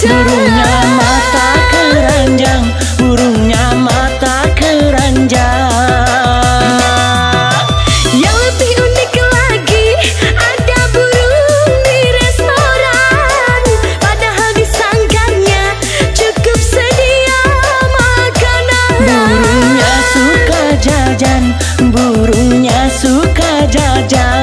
Burungnya mata keranjang Burungnya mata keranjang. Yang lebih unik lagi Ada burung di restoran. Padahal di sangkarnya Cukup sedia makanan. Burungnya suka jajan Burungnya suka jajan.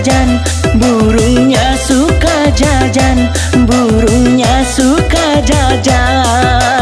Jajan Burungnya suka jajan Burungnya suka jajan